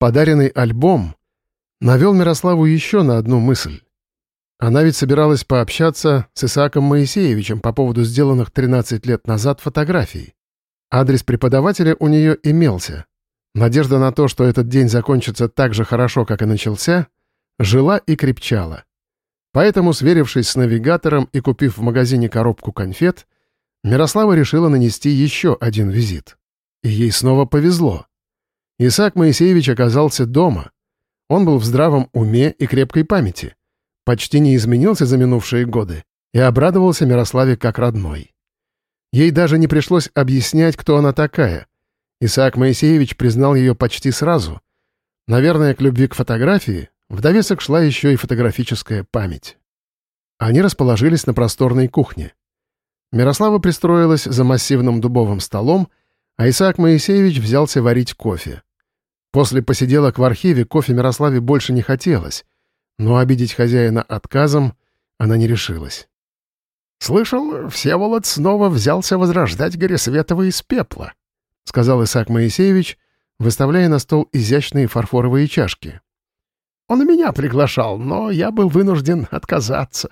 Подаренный альбом навел Мирославу еще на одну мысль. Она ведь собиралась пообщаться с Исааком Моисеевичем по поводу сделанных 13 лет назад фотографий. Адрес преподавателя у нее имелся. Надежда на то, что этот день закончится так же хорошо, как и начался, жила и крепчала. Поэтому, сверившись с навигатором и купив в магазине коробку конфет, Мирослава решила нанести еще один визит. И ей снова повезло. Исаак Моисеевич оказался дома. Он был в здравом уме и крепкой памяти почти не изменился за минувшие годы и обрадовался Мирославе как родной. Ей даже не пришлось объяснять, кто она такая. Исаак Моисеевич признал ее почти сразу. Наверное, к любви к фотографии в довесок шла еще и фотографическая память. Они расположились на просторной кухне. Мирослава пристроилась за массивным дубовым столом, а Исаак Моисеевич взялся варить кофе. После посиделок в архиве кофе Мирославе больше не хотелось, но обидеть хозяина отказом она не решилась. «Слышал, Всеволод снова взялся возрождать Горисветова из пепла», — сказал Исаак Моисеевич, выставляя на стол изящные фарфоровые чашки. «Он меня приглашал, но я был вынужден отказаться.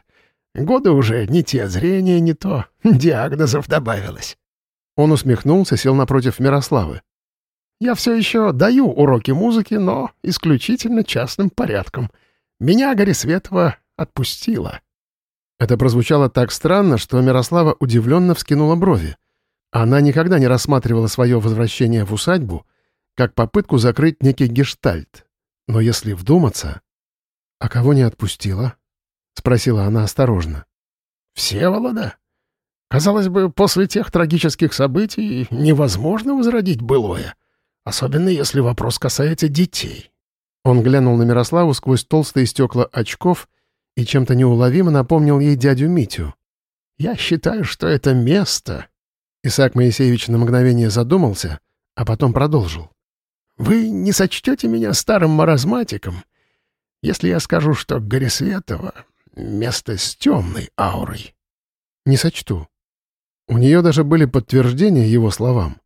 Годы уже не те, зрение не то, диагнозов добавилось». Он усмехнулся, сел напротив Мирославы. «Я все еще даю уроки музыки, но исключительно частным порядком». Меня Горисветова отпустила». Это прозвучало так странно, что Мирослава удивленно вскинула брови. Она никогда не рассматривала свое возвращение в усадьбу как попытку закрыть некий гештальт. Но если вдуматься... «А кого не отпустила?» — спросила она осторожно. «Всеволода. Казалось бы, после тех трагических событий невозможно возродить былое, особенно если вопрос касается детей. Он глянул на Мирославу сквозь толстые стекла очков и чем-то неуловимо напомнил ей дядю Митю. «Я считаю, что это место...» Исаак Моисеевич на мгновение задумался, а потом продолжил. «Вы не сочтете меня старым маразматиком, если я скажу, что Горисветова — место с темной аурой?» «Не сочту». У нее даже были подтверждения его словам.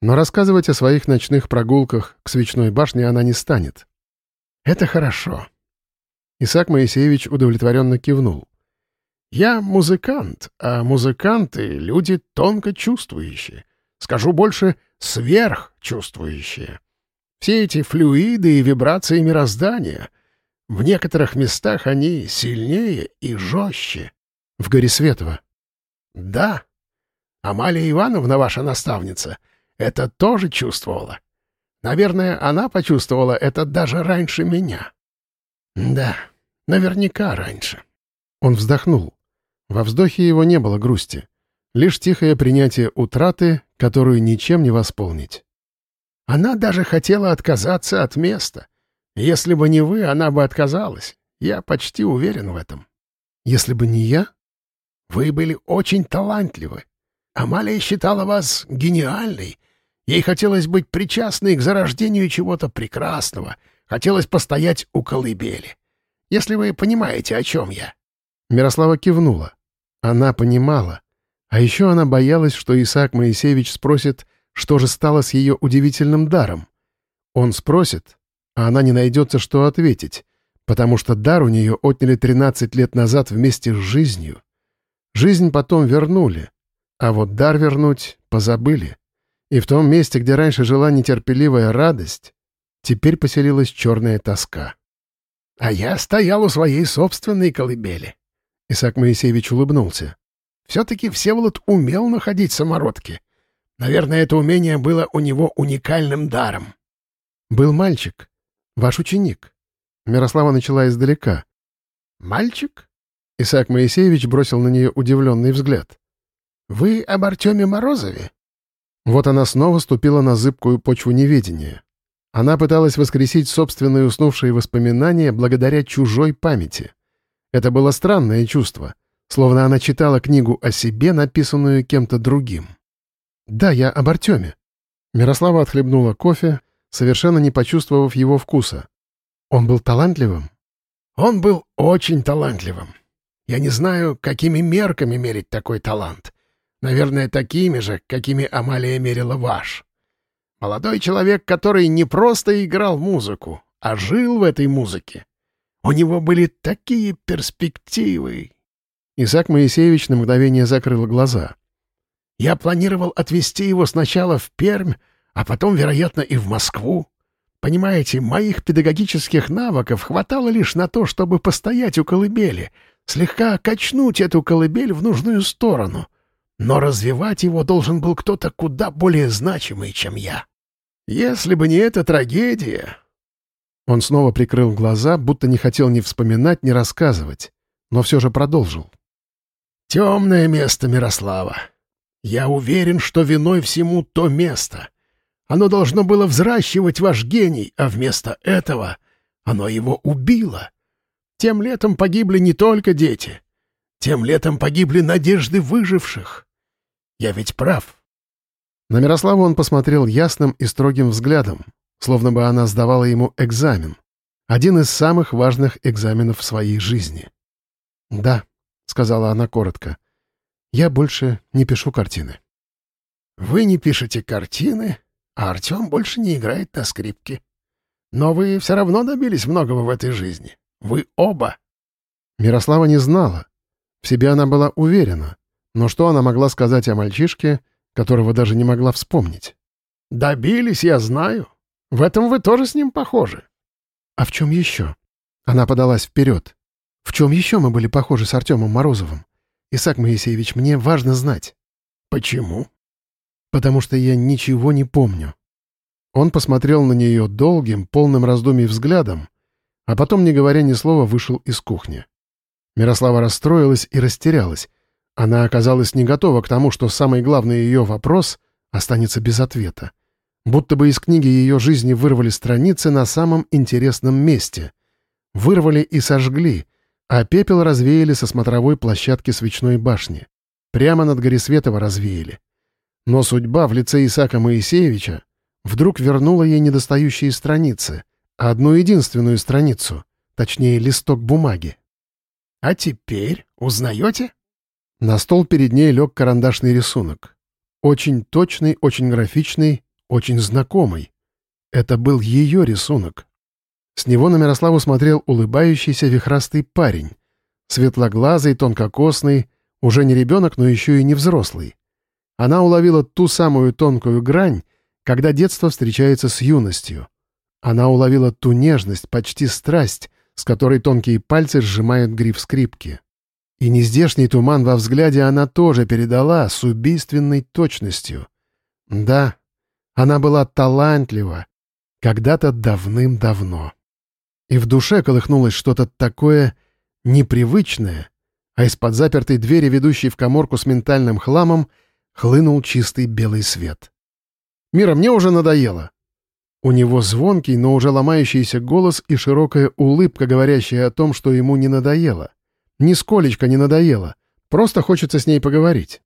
Но рассказывать о своих ночных прогулках к свечной башне она не станет. Это хорошо. Исаак Моисеевич удовлетворенно кивнул. Я музыкант, а музыканты — люди тонко чувствующие. Скажу больше, сверхчувствующие. Все эти флюиды и вибрации мироздания, в некоторых местах они сильнее и жестче. В горе Светова. Да. Амалия Ивановна, ваша наставница, это тоже чувствовала. Наверное, она почувствовала это даже раньше меня. Да, наверняка раньше. Он вздохнул. Во вздохе его не было грусти. Лишь тихое принятие утраты, которую ничем не восполнить. Она даже хотела отказаться от места. Если бы не вы, она бы отказалась. Я почти уверен в этом. Если бы не я? Вы были очень талантливы. Амалия считала вас гениальной, Ей хотелось быть причастной к зарождению чего-то прекрасного, хотелось постоять у колыбели. Если вы понимаете, о чем я». Мирослава кивнула. Она понимала. А еще она боялась, что Исаак Моисеевич спросит, что же стало с ее удивительным даром. Он спросит, а она не найдется, что ответить, потому что дар у нее отняли 13 лет назад вместе с жизнью. Жизнь потом вернули, а вот дар вернуть позабыли. И в том месте, где раньше жила нетерпеливая радость, теперь поселилась черная тоска. «А я стоял у своей собственной колыбели», — Исаак Моисеевич улыбнулся. «Все-таки Всеволод умел находить самородки. Наверное, это умение было у него уникальным даром». «Был мальчик, ваш ученик». Мирослава начала издалека. «Мальчик?» Исаак Моисеевич бросил на нее удивленный взгляд. «Вы об Артеме Морозове?» Вот она снова ступила на зыбкую почву неведения. Она пыталась воскресить собственные уснувшие воспоминания благодаря чужой памяти. Это было странное чувство, словно она читала книгу о себе, написанную кем-то другим. «Да, я об Артеме». Мирослава отхлебнула кофе, совершенно не почувствовав его вкуса. «Он был талантливым?» «Он был очень талантливым. Я не знаю, какими мерками мерить такой талант. Наверное, такими же, какими Амалия мерила ваш. Молодой человек, который не просто играл музыку, а жил в этой музыке. У него были такие перспективы. Исаак Моисеевич на мгновение закрыл глаза. Я планировал отвезти его сначала в Пермь, а потом, вероятно, и в Москву. Понимаете, моих педагогических навыков хватало лишь на то, чтобы постоять у колыбели, слегка качнуть эту колыбель в нужную сторону. Но развивать его должен был кто-то куда более значимый, чем я. Если бы не эта трагедия... Он снова прикрыл глаза, будто не хотел ни вспоминать, ни рассказывать, но все же продолжил. «Темное место Мирослава. Я уверен, что виной всему то место. Оно должно было взращивать ваш гений, а вместо этого оно его убило. Тем летом погибли не только дети. Тем летом погибли надежды выживших. Я ведь прав. На Мирославу он посмотрел ясным и строгим взглядом, словно бы она сдавала ему экзамен. Один из самых важных экзаменов в своей жизни. «Да», — сказала она коротко, — «я больше не пишу картины». «Вы не пишете картины, а Артем больше не играет на скрипке. Но вы все равно добились многого в этой жизни. Вы оба». Мирослава не знала. В себе она была уверена. Но что она могла сказать о мальчишке, которого даже не могла вспомнить? «Добились, я знаю. В этом вы тоже с ним похожи». «А в чем еще?» Она подалась вперед. «В чем еще мы были похожи с Артемом Морозовым? Исаак Моисеевич, мне важно знать». «Почему?» «Потому что я ничего не помню». Он посмотрел на нее долгим, полным раздумий взглядом, а потом, не говоря ни слова, вышел из кухни. Мирослава расстроилась и растерялась, она оказалась не готова к тому, что самый главный ее вопрос останется без ответа. Будто бы из книги ее жизни вырвали страницы на самом интересном месте. Вырвали и сожгли, а пепел развеяли со смотровой площадки свечной башни. Прямо над Горисветово развеяли. Но судьба в лице Исаака Моисеевича вдруг вернула ей недостающие страницы, одну единственную страницу, точнее, листок бумаги. «А теперь узнаете?» На стол перед ней лег карандашный рисунок. Очень точный, очень графичный, очень знакомый. Это был ее рисунок. С него на Мирославу смотрел улыбающийся вихрастый парень. Светлоглазый, тонкокосный, уже не ребенок, но еще и не взрослый. Она уловила ту самую тонкую грань, когда детство встречается с юностью. Она уловила ту нежность, почти страсть, с которой тонкие пальцы сжимают гриф скрипки. И нездешний туман во взгляде она тоже передала с убийственной точностью. Да, она была талантлива, когда-то давным-давно. И в душе колыхнулось что-то такое непривычное, а из-под запертой двери, ведущей в коморку с ментальным хламом, хлынул чистый белый свет. «Мира, мне уже надоело!» У него звонкий, но уже ломающийся голос и широкая улыбка, говорящая о том, что ему не надоело. Нисколечко не надоело. Просто хочется с ней поговорить.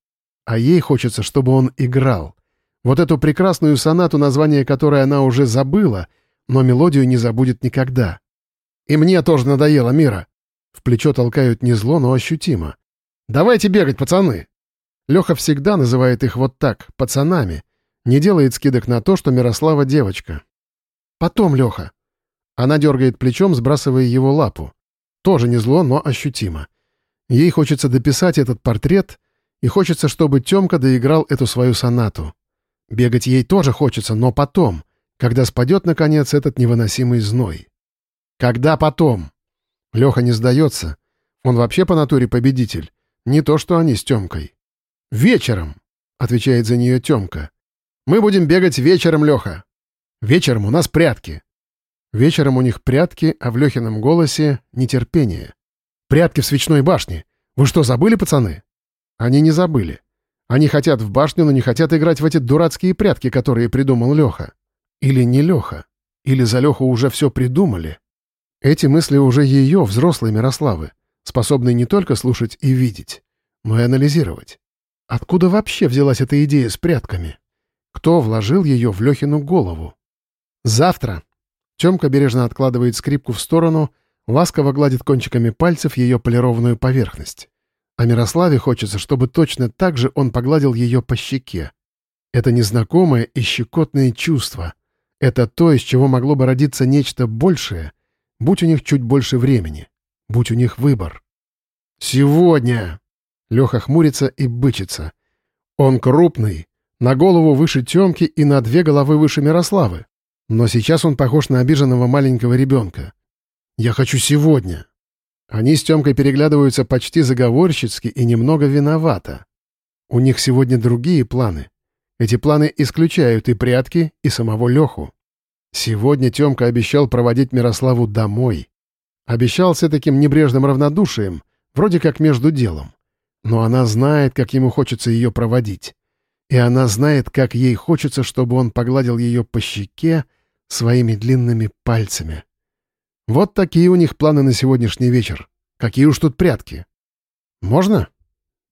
А ей хочется, чтобы он играл. Вот эту прекрасную сонату, название которой она уже забыла, но мелодию не забудет никогда. И мне тоже надоело, Мира. В плечо толкают не зло, но ощутимо. «Давайте бегать, пацаны!» Леха всегда называет их вот так, пацанами. Не делает скидок на то, что Мирослава девочка. «Потом, Леха!» Она дергает плечом, сбрасывая его лапу. Тоже не зло, но ощутимо. Ей хочется дописать этот портрет, и хочется, чтобы Тёмка доиграл эту свою сонату. Бегать ей тоже хочется, но потом, когда спадет, наконец, этот невыносимый зной. Когда потом? Леха не сдается. Он вообще по натуре победитель. Не то, что они с Тёмкой. «Вечером», — отвечает за нее Тёмка. «Мы будем бегать вечером, Леха. Вечером у нас прятки. Вечером у них прятки, а в Лехином голосе — нетерпение. «Прятки в свечной башне! Вы что, забыли, пацаны?» Они не забыли. Они хотят в башню, но не хотят играть в эти дурацкие прятки, которые придумал Леха. Или не Леха. Или за Леху уже все придумали. Эти мысли уже ее, взрослой Мирославы, способной не только слушать и видеть, но и анализировать. Откуда вообще взялась эта идея с прятками? Кто вложил ее в Лехину голову? Завтра, Тёмка бережно откладывает скрипку в сторону, ласково гладит кончиками пальцев ее полированную поверхность. А Мирославе хочется, чтобы точно так же он погладил ее по щеке. Это незнакомое и щекотное чувство. Это то, из чего могло бы родиться нечто большее, будь у них чуть больше времени, будь у них выбор. «Сегодня!» Леха хмурится и бычится. Он крупный, на голову выше Темки и на две головы выше Мирославы. Но сейчас он похож на обиженного маленького ребенка. «Я хочу сегодня!» Они с Темкой переглядываются почти заговорщицки и немного виновато. У них сегодня другие планы. Эти планы исключают и прятки, и самого Леху. Сегодня Темка обещал проводить Мирославу домой. Обещал с таким небрежным равнодушием, вроде как между делом. Но она знает, как ему хочется ее проводить. И она знает, как ей хочется, чтобы он погладил ее по щеке своими длинными пальцами. Вот такие у них планы на сегодняшний вечер. Какие уж тут прятки. «Можно?»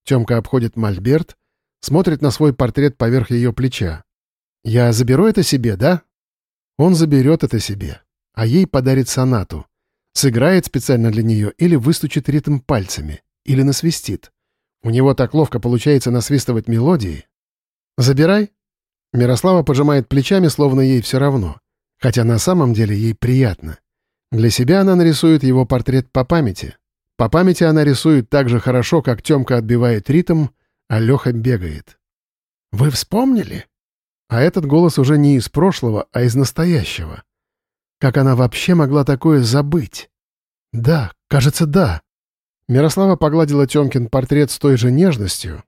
Темка обходит мольберт, смотрит на свой портрет поверх ее плеча. «Я заберу это себе, да?» Он заберет это себе, а ей подарит сонату. Сыграет специально для нее или выстучит ритм пальцами, или насвистит. У него так ловко получается насвистывать мелодии. «Забирай». Мирослава пожимает плечами, словно ей все равно. Хотя на самом деле ей приятно. Для себя она нарисует его портрет по памяти. По памяти она рисует так же хорошо, как Тёмка отбивает ритм, а Леха бегает. «Вы вспомнили?» А этот голос уже не из прошлого, а из настоящего. Как она вообще могла такое забыть? Да, кажется, да. Мирослава погладила Тёмкин портрет с той же нежностью,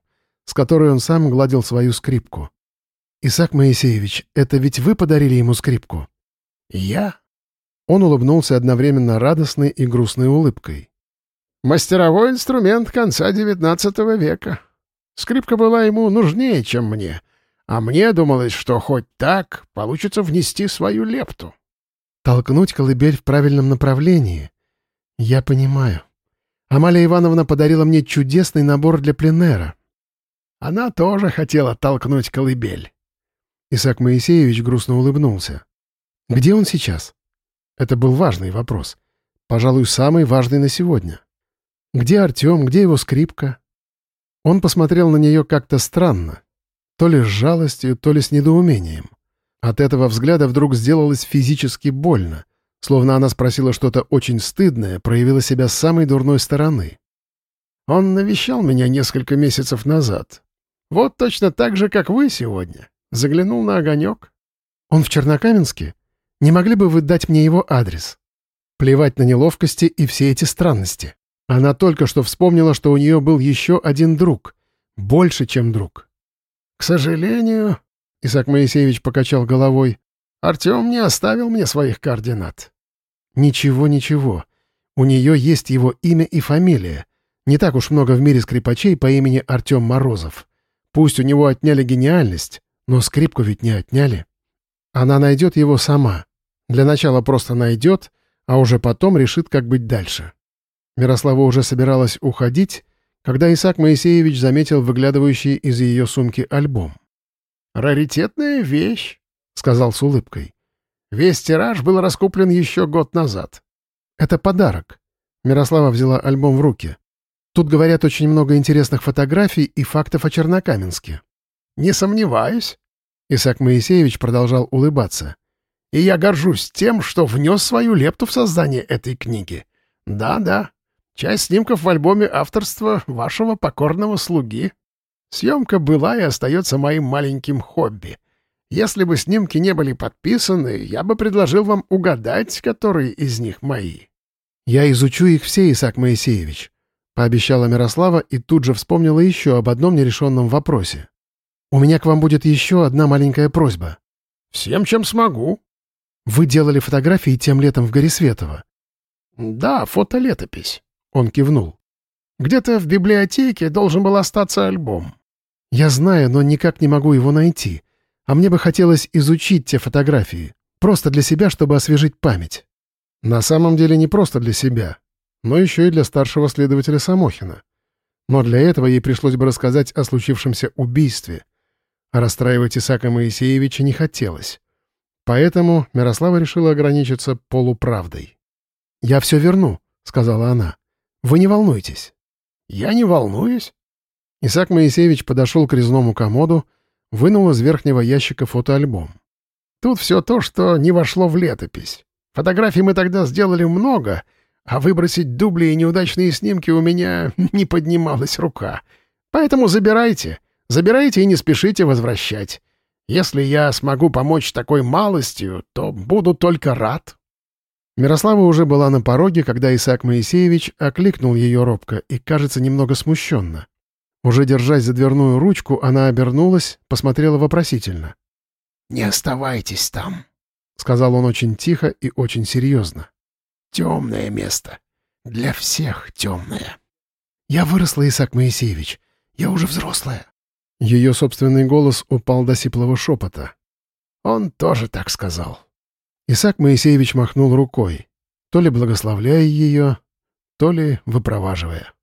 с которой он сам гладил свою скрипку. «Исаак Моисеевич, это ведь вы подарили ему скрипку?» «Я?» Он улыбнулся одновременно радостной и грустной улыбкой. «Мастеровой инструмент конца XIX века. Скрипка была ему нужнее, чем мне, а мне думалось, что хоть так получится внести свою лепту». «Толкнуть колыбель в правильном направлении. Я понимаю. Амалия Ивановна подарила мне чудесный набор для пленера. Она тоже хотела толкнуть колыбель». Исаак Моисеевич грустно улыбнулся. «Где он сейчас?» Это был важный вопрос. Пожалуй, самый важный на сегодня. Где Артем, где его скрипка? Он посмотрел на нее как-то странно. То ли с жалостью, то ли с недоумением. От этого взгляда вдруг сделалось физически больно, словно она спросила что-то очень стыдное, проявила себя с самой дурной стороны. «Он навещал меня несколько месяцев назад. Вот точно так же, как вы сегодня. Заглянул на огонек». «Он в Чернокаменске?» Не могли бы вы дать мне его адрес? Плевать на неловкости и все эти странности. Она только что вспомнила, что у нее был еще один друг. Больше, чем друг. «К сожалению...» — Исаак Моисеевич покачал головой. «Артем не оставил мне своих координат». «Ничего, ничего. У нее есть его имя и фамилия. Не так уж много в мире скрипачей по имени Артем Морозов. Пусть у него отняли гениальность, но скрипку ведь не отняли. Она найдет его сама. Для начала просто найдет, а уже потом решит, как быть дальше. Мирослава уже собиралась уходить, когда Исаак Моисеевич заметил выглядывающий из ее сумки альбом. «Раритетная вещь», — сказал с улыбкой. «Весь тираж был раскуплен еще год назад». «Это подарок». Мирослава взяла альбом в руки. «Тут, говорят, очень много интересных фотографий и фактов о Чернокаменске». «Не сомневаюсь». Исаак Моисеевич продолжал улыбаться и я горжусь тем, что внес свою лепту в создание этой книги. Да-да, часть снимков в альбоме авторства вашего покорного слуги. Съемка была и остается моим маленьким хобби. Если бы снимки не были подписаны, я бы предложил вам угадать, которые из них мои. Я изучу их все, Исаак Моисеевич, — пообещала Мирослава и тут же вспомнила еще об одном нерешенном вопросе. «У меня к вам будет еще одна маленькая просьба». «Всем, чем смогу», вы делали фотографии тем летом в Горисветово?» «Да, фотолетопись», — он кивнул. «Где-то в библиотеке должен был остаться альбом». «Я знаю, но никак не могу его найти. А мне бы хотелось изучить те фотографии. Просто для себя, чтобы освежить память». На самом деле не просто для себя, но еще и для старшего следователя Самохина. Но для этого ей пришлось бы рассказать о случившемся убийстве. А расстраивать Исаака Моисеевича не хотелось. Поэтому Мирослава решила ограничиться полуправдой. «Я все верну», — сказала она. «Вы не волнуйтесь». «Я не волнуюсь». Исаак Моисеевич подошел к резному комоду, вынул из верхнего ящика фотоальбом. «Тут все то, что не вошло в летопись. Фотографий мы тогда сделали много, а выбросить дубли и неудачные снимки у меня не поднималась рука. Поэтому забирайте, забирайте и не спешите возвращать. Если я смогу помочь такой малостью, то буду только рад». Мирослава уже была на пороге, когда Исаак Моисеевич окликнул ее робко и, кажется, немного смущенно. Уже держась за дверную ручку, она обернулась, посмотрела вопросительно. «Не оставайтесь там», — сказал он очень тихо и очень серьезно. «Темное место. Для всех темное». «Я выросла, Исаак Моисеевич. Я уже взрослая». Ее собственный голос упал до сиплого шепота. Он тоже так сказал. Исаак Моисеевич махнул рукой, то ли благословляя ее, то ли выпроваживая.